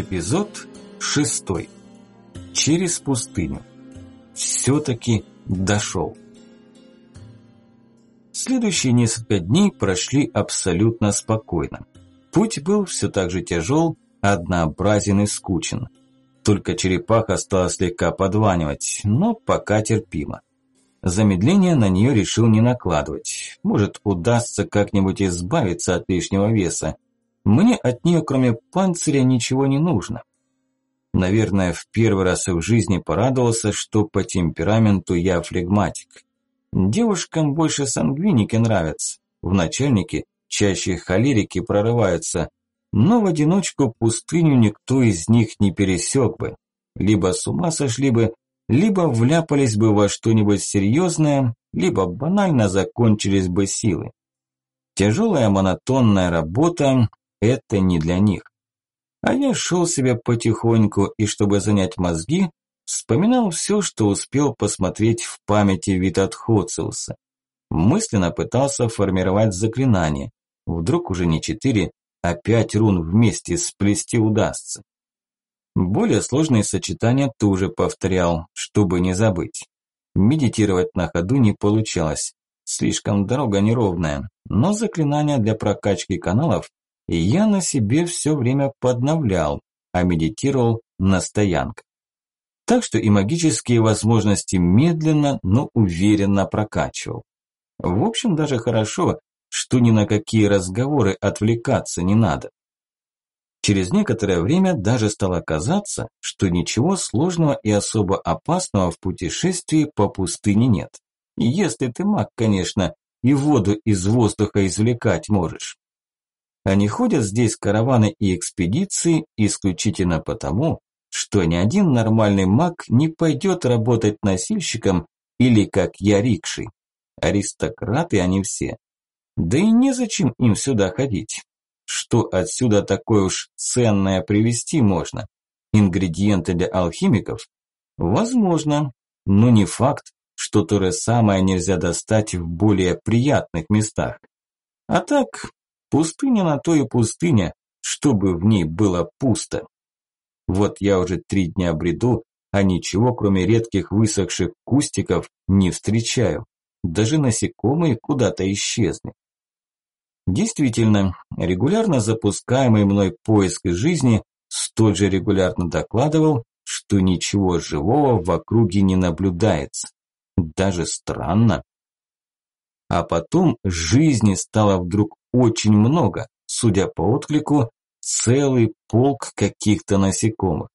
Эпизод шестой. Через пустыню. Все-таки дошел. Следующие несколько дней прошли абсолютно спокойно. Путь был все так же тяжел, однообразен и скучен. Только черепаха стала слегка подванивать, но пока терпимо. Замедление на нее решил не накладывать. Может, удастся как-нибудь избавиться от лишнего веса, мне от нее, кроме панциря, ничего не нужно. Наверное, в первый раз в жизни порадовался, что по темпераменту я флегматик. Девушкам больше сангвиники нравятся. В начальнике чаще холерики прорываются, но в одиночку пустыню никто из них не пересек бы. Либо с ума сошли бы, либо вляпались бы во что-нибудь серьезное, либо банально закончились бы силы. Тяжелая монотонная работа это не для них. А я шел себе потихоньку и, чтобы занять мозги, вспоминал все, что успел посмотреть в памяти Витатхоциуса. Мысленно пытался формировать заклинание. Вдруг уже не четыре, а пять рун вместе сплести удастся. Более сложные сочетания тоже повторял, чтобы не забыть. Медитировать на ходу не получалось. Слишком дорога неровная, но заклинания для прокачки каналов и я на себе все время подновлял, а медитировал на стоянках. Так что и магические возможности медленно, но уверенно прокачивал. В общем, даже хорошо, что ни на какие разговоры отвлекаться не надо. Через некоторое время даже стало казаться, что ничего сложного и особо опасного в путешествии по пустыне нет. Если ты маг, конечно, и воду из воздуха извлекать можешь. Они ходят здесь караваны и экспедиции исключительно потому, что ни один нормальный маг не пойдет работать носильщиком или как я рикшей. Аристократы они все. Да и незачем им сюда ходить. Что отсюда такое уж ценное привезти можно? Ингредиенты для алхимиков? Возможно, но не факт, что то же самое нельзя достать в более приятных местах. А так, Пустыня на то и пустыня, чтобы в ней было пусто. Вот я уже три дня бреду, а ничего, кроме редких высохших кустиков, не встречаю. Даже насекомые куда-то исчезли. Действительно, регулярно запускаемый мной поиск из жизни столь же регулярно докладывал, что ничего живого в округе не наблюдается. Даже странно. А потом жизни стало вдруг очень много, судя по отклику, целый полк каких-то насекомых.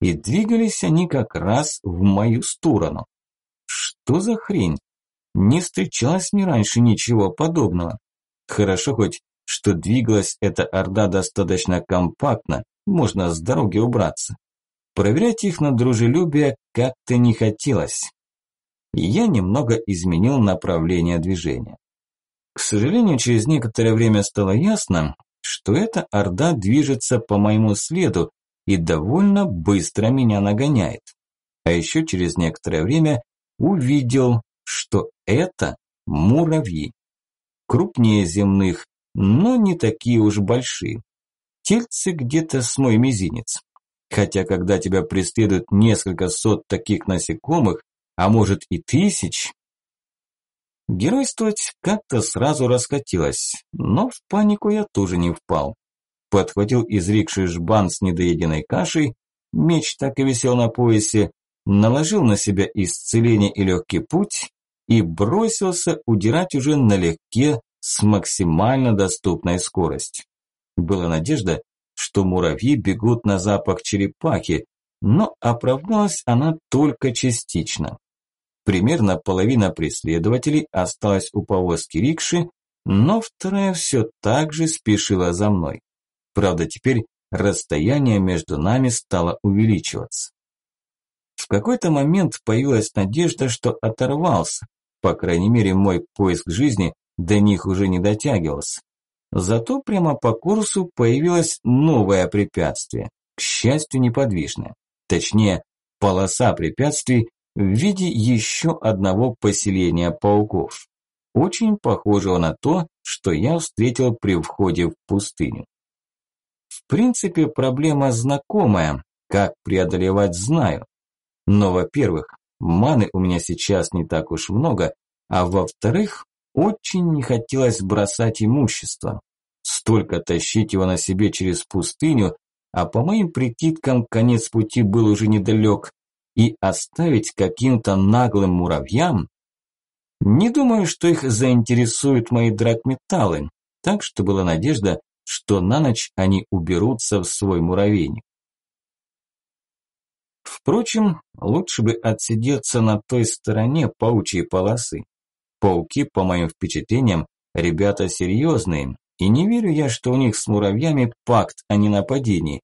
И двигались они как раз в мою сторону. Что за хрень? Не встречалось мне раньше ничего подобного. Хорошо хоть, что двигалась эта орда достаточно компактно, можно с дороги убраться. Проверять их на дружелюбие как-то не хотелось. Я немного изменил направление движения. К сожалению, через некоторое время стало ясно, что эта орда движется по моему следу и довольно быстро меня нагоняет. А еще через некоторое время увидел, что это муравьи. Крупнее земных, но не такие уж большие. Тельцы где-то с мой мизинец. Хотя когда тебя преследуют несколько сот таких насекомых, а может и тысяч, Геройствовать как-то сразу расхотелось, но в панику я тоже не впал. Подхватил из рикши жбан с недоеденной кашей, меч так и висел на поясе, наложил на себя исцеление и легкий путь и бросился удирать уже налегке с максимально доступной скоростью. Была надежда, что муравьи бегут на запах черепахи, но оправдалась она только частично. Примерно половина преследователей осталась у повозки рикши, но вторая все так же спешила за мной. Правда, теперь расстояние между нами стало увеличиваться. В какой-то момент появилась надежда, что оторвался. По крайней мере, мой поиск жизни до них уже не дотягивался. Зато прямо по курсу появилось новое препятствие, к счастью, неподвижное. Точнее, полоса препятствий, в виде еще одного поселения пауков, очень похожего на то, что я встретил при входе в пустыню. В принципе, проблема знакомая, как преодолевать знаю. Но, во-первых, маны у меня сейчас не так уж много, а во-вторых, очень не хотелось бросать имущество. Столько тащить его на себе через пустыню, а по моим прикидкам конец пути был уже недалек, и оставить каким-то наглым муравьям? Не думаю, что их заинтересуют мои драгметаллы, так что была надежда, что на ночь они уберутся в свой муравейник. Впрочем, лучше бы отсидеться на той стороне паучьей полосы. Пауки, по моим впечатлениям, ребята серьезные, и не верю я, что у них с муравьями пакт о ненападении.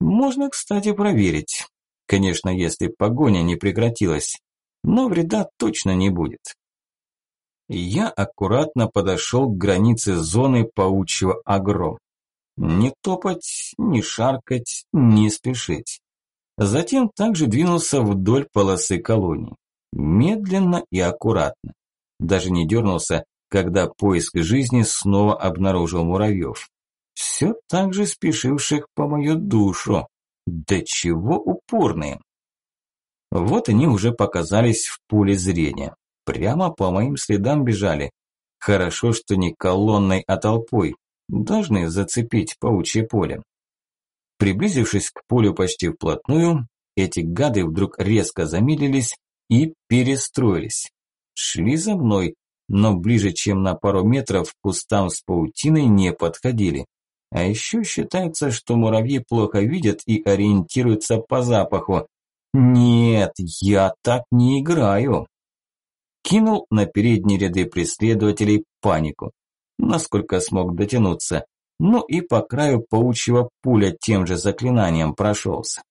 Можно, кстати, проверить. Конечно, если погоня не прекратилась, но вреда точно не будет. Я аккуратно подошел к границе зоны паучьего агро. Не топать, не шаркать, не спешить. Затем также двинулся вдоль полосы колонии. Медленно и аккуратно. Даже не дернулся, когда поиск жизни снова обнаружил муравьев. Все так же спешивших по мою душу. Да чего упорные. Вот они уже показались в поле зрения. Прямо по моим следам бежали. Хорошо, что не колонной, а толпой. Должны зацепить паучье поле. Приблизившись к полю почти вплотную, эти гады вдруг резко замедлились и перестроились. Шли за мной, но ближе, чем на пару метров, к кустам с паутиной не подходили. А еще считается, что муравьи плохо видят и ориентируются по запаху. Нет, я так не играю. Кинул на передние ряды преследователей панику. Насколько смог дотянуться. Ну и по краю паучьего пуля тем же заклинанием прошелся.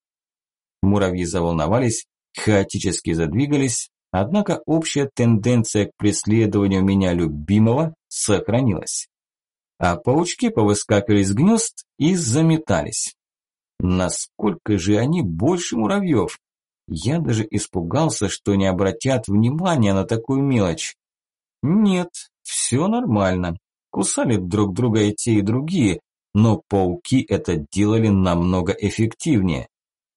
Муравьи заволновались, хаотически задвигались, однако общая тенденция к преследованию меня любимого сохранилась а паучки повыскакивали из гнезд и заметались. Насколько же они больше муравьев? Я даже испугался, что не обратят внимания на такую мелочь. Нет, все нормально. Кусали друг друга и те, и другие, но пауки это делали намного эффективнее.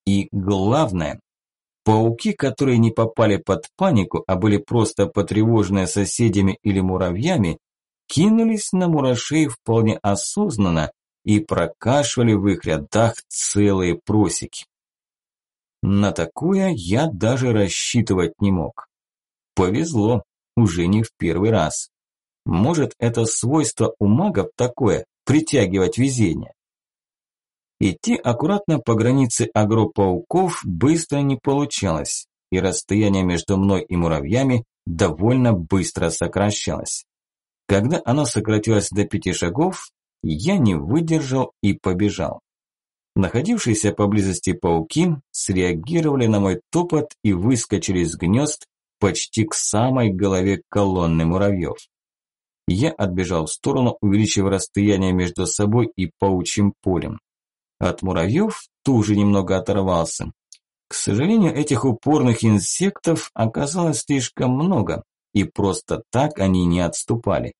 И главное, пауки, которые не попали под панику, а были просто потревожены соседями или муравьями, кинулись на мурашей вполне осознанно и прокашивали в их рядах целые просеки. На такое я даже рассчитывать не мог. Повезло, уже не в первый раз. Может, это свойство у магов такое – притягивать везение. Идти аккуратно по границе агропауков быстро не получалось, и расстояние между мной и муравьями довольно быстро сокращалось. Когда оно сократилось до пяти шагов, я не выдержал и побежал. Находившиеся поблизости пауки среагировали на мой топот и выскочили из гнезд почти к самой голове колонны муравьев. Я отбежал в сторону, увеличив расстояние между собой и паучьим полем. От муравьев тоже немного оторвался. К сожалению, этих упорных инсектов оказалось слишком много, и просто так они не отступали.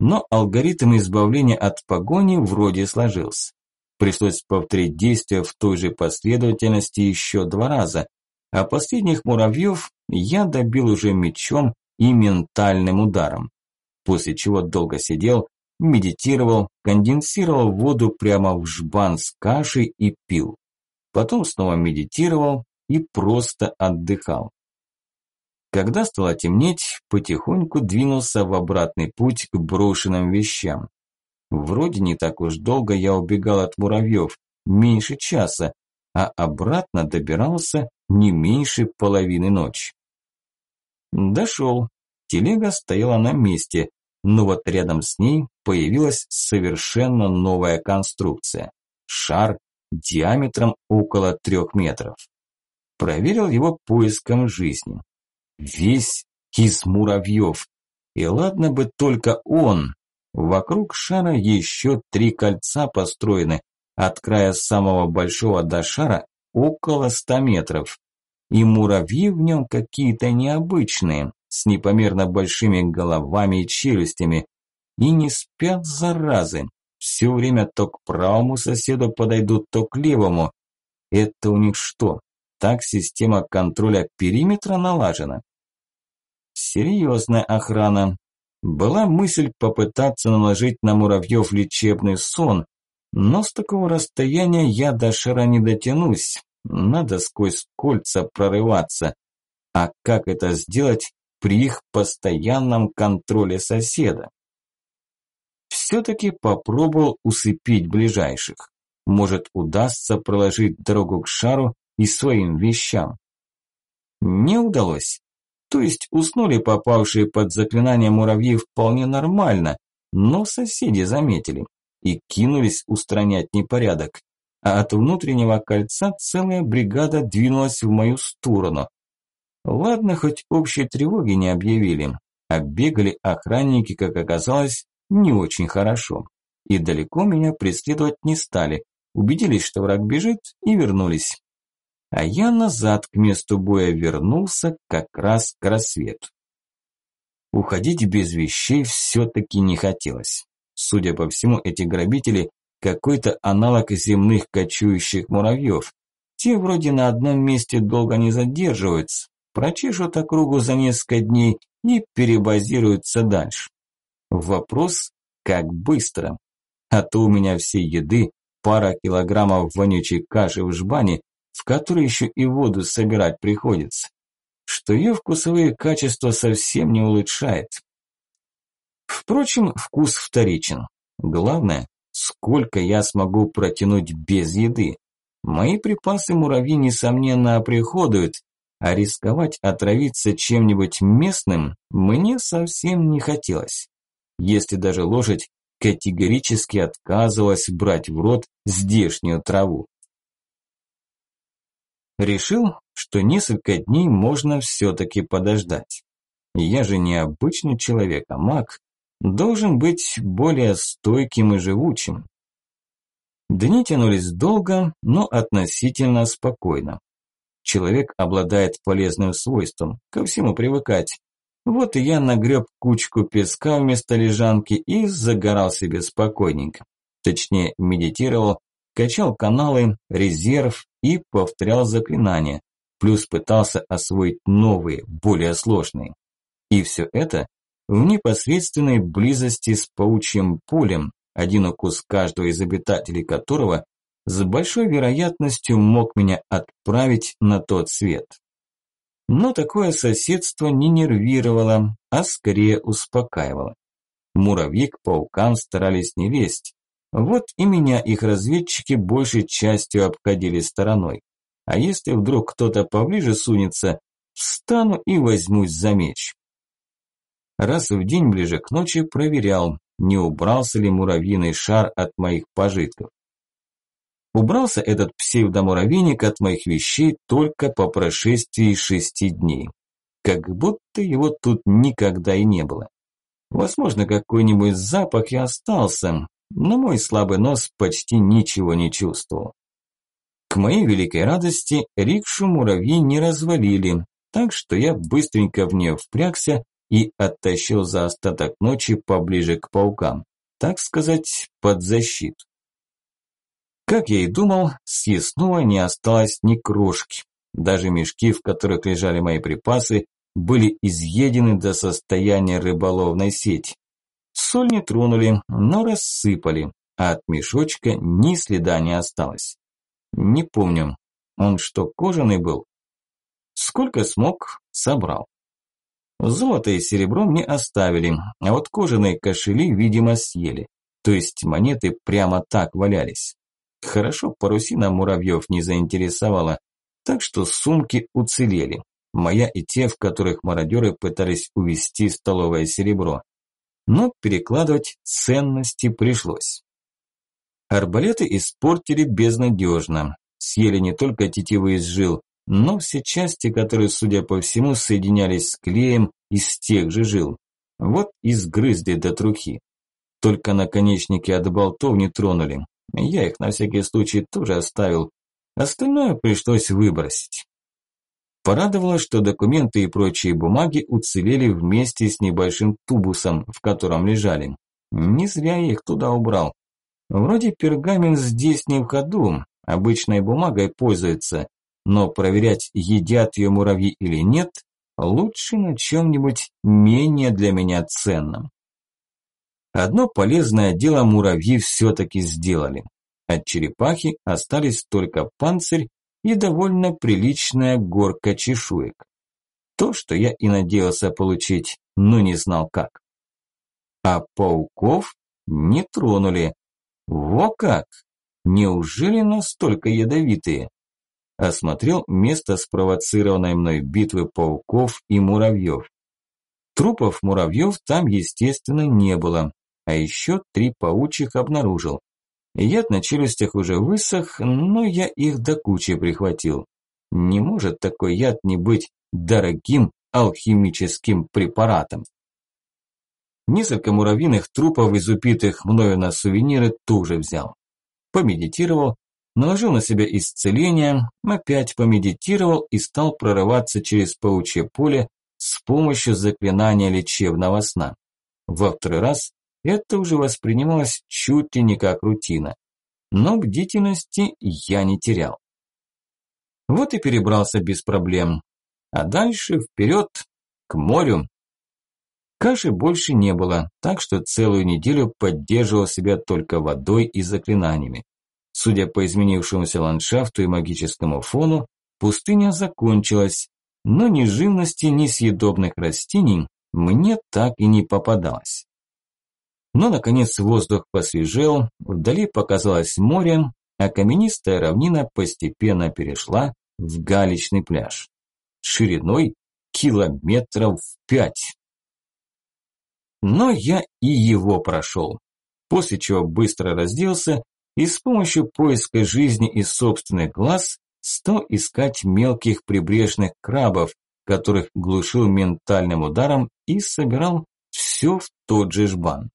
Но алгоритм избавления от погони вроде сложился. Пришлось повторить действия в той же последовательности еще два раза, а последних муравьев я добил уже мечом и ментальным ударом. После чего долго сидел, медитировал, конденсировал воду прямо в жбан с кашей и пил. Потом снова медитировал и просто отдыхал. Когда стало темнеть, потихоньку двинулся в обратный путь к брошенным вещам. Вроде не так уж долго я убегал от муравьев, меньше часа, а обратно добирался не меньше половины ночи. Дошел. Телега стояла на месте, но вот рядом с ней появилась совершенно новая конструкция. Шар диаметром около трех метров. Проверил его поиском жизни весь из муравьев. И ладно бы только он. Вокруг шара еще три кольца построены, от края самого большого до шара около ста метров. И муравьи в нем какие-то необычные, с непомерно большими головами и челюстями. И не спят заразы, все время то к правому соседу подойдут, то к левому. Это у них что, так система контроля периметра налажена? Серьезная охрана. Была мысль попытаться наложить на муравьев лечебный сон, но с такого расстояния я до шара не дотянусь. Надо сквозь кольца прорываться. А как это сделать при их постоянном контроле соседа? Все-таки попробовал усыпить ближайших. Может, удастся проложить дорогу к шару и своим вещам. Не удалось. То есть уснули попавшие под заклинание муравьи вполне нормально, но соседи заметили и кинулись устранять непорядок. А от внутреннего кольца целая бригада двинулась в мою сторону. Ладно, хоть общей тревоги не объявили, а бегали охранники, как оказалось, не очень хорошо. И далеко меня преследовать не стали, убедились, что враг бежит, и вернулись. А я назад к месту боя вернулся как раз к рассвету. Уходить без вещей все-таки не хотелось. Судя по всему, эти грабители – какой-то аналог земных кочующих муравьев. Те вроде на одном месте долго не задерживаются, прочешут округу за несколько дней и перебазируются дальше. Вопрос, как быстро. А то у меня всей еды пара килограммов вонючей каши в жбане, в которой еще и воду собирать приходится. Что ее вкусовые качества совсем не улучшает. Впрочем, вкус вторичен. Главное, сколько я смогу протянуть без еды. Мои припасы муравьи, несомненно, оприходуют, а рисковать отравиться чем-нибудь местным мне совсем не хотелось если даже лошадь категорически отказывалась брать в рот здешнюю траву. Решил, что несколько дней можно все-таки подождать. Я же не обычный человек, а маг, должен быть более стойким и живучим. Дни тянулись долго, но относительно спокойно. Человек обладает полезным свойством ко всему привыкать, вот и я нагреб кучку песка вместо лежанки и загорал себе спокойненько. Точнее, медитировал, качал каналы, резерв и повторял заклинания. Плюс пытался освоить новые, более сложные. И все это в непосредственной близости с паучьим полем, один укус каждого из обитателей которого с большой вероятностью мог меня отправить на тот свет. Но такое соседство не нервировало, а скорее успокаивало. Муравьи к паукам старались не лезть. Вот и меня их разведчики большей частью обходили стороной. А если вдруг кто-то поближе сунется, встану и возьмусь за меч. Раз в день ближе к ночи проверял, не убрался ли муравьиный шар от моих пожитков. Убрался этот псевдомуравейник от моих вещей только по прошествии шести дней. Как будто его тут никогда и не было. Возможно, какой-нибудь запах и остался, но мой слабый нос почти ничего не чувствовал. К моей великой радости рикшу муравьи не развалили, так что я быстренько в нее впрягся и оттащил за остаток ночи поближе к паукам, так сказать, под защиту. Как я и думал, съестного не осталось ни крошки. Даже мешки, в которых лежали мои припасы, были изъедены до состояния рыболовной сети. Соль не тронули, но рассыпали, а от мешочка ни следа не осталось. Не помню, он что, кожаный был? Сколько смог, собрал. Золото и серебро мне оставили, а вот кожаные кошели, видимо, съели. То есть монеты прямо так валялись. Хорошо парусина муравьев не заинтересовала, так что сумки уцелели. Моя и те, в которых мародеры пытались увести столовое серебро. Но перекладывать ценности пришлось. Арбалеты испортили безнадежно. Съели не только тетивы из жил, но все части, которые, судя по всему, соединялись с клеем из тех же жил. Вот и сгрызли до трухи. Только наконечники от болтов не тронули. Я их на всякий случай тоже оставил. Остальное пришлось выбросить. Порадовало, что документы и прочие бумаги уцелели вместе с небольшим тубусом, в котором лежали. Не зря я их туда убрал. Вроде пергамент здесь не в ходу, обычной бумагой пользуется, но проверять, едят ее муравьи или нет, лучше на чем-нибудь менее для меня ценном. Одно полезное дело муравьи все-таки сделали. От черепахи остались только панцирь и довольно приличная горка чешуек. То, что я и надеялся получить, но не знал как. А пауков не тронули. Во как! Неужели настолько ядовитые? Осмотрел место спровоцированной мной битвы пауков и муравьев. Трупов муравьев там, естественно, не было, а еще три паучих обнаружил. Яд на челюстях уже высох, но я их до кучи прихватил. Не может такой яд не быть дорогим алхимическим препаратом. Несколько муравьиных трупов из убитых мною на сувениры тоже взял. Помедитировал, наложил на себя исцеление, опять помедитировал и стал прорываться через паучье поле с помощью заклинания лечебного сна. Во второй раз это уже воспринималось чуть ли не как рутина. Но бдительности я не терял. Вот и перебрался без проблем. А дальше вперед, к морю. Каши больше не было, так что целую неделю поддерживал себя только водой и заклинаниями. Судя по изменившемуся ландшафту и магическому фону, пустыня закончилась, но ни живности, ни съедобных растений мне так и не попадалось. Но, наконец, воздух посвежел, вдали показалось море, а каменистая равнина постепенно перешла в галечный пляж. Шириной километров пять. Но я и его прошел, после чего быстро разделся и с помощью поиска жизни из собственных глаз стал искать мелких прибрежных крабов, которых глушил ментальным ударом и собирал все в тот же жбан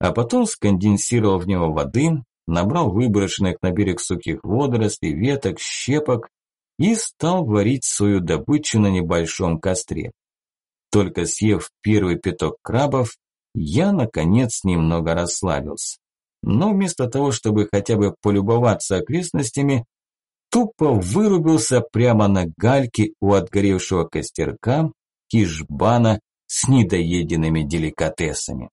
а потом сконденсировал в него воды, набрал выброшенных на берег сухих водорослей, веток, щепок и стал варить свою добычу на небольшом костре. Только съев первый пяток крабов, я, наконец, немного расслабился. Но вместо того, чтобы хотя бы полюбоваться окрестностями, тупо вырубился прямо на гальке у отгоревшего костерка кишбана с недоеденными деликатесами.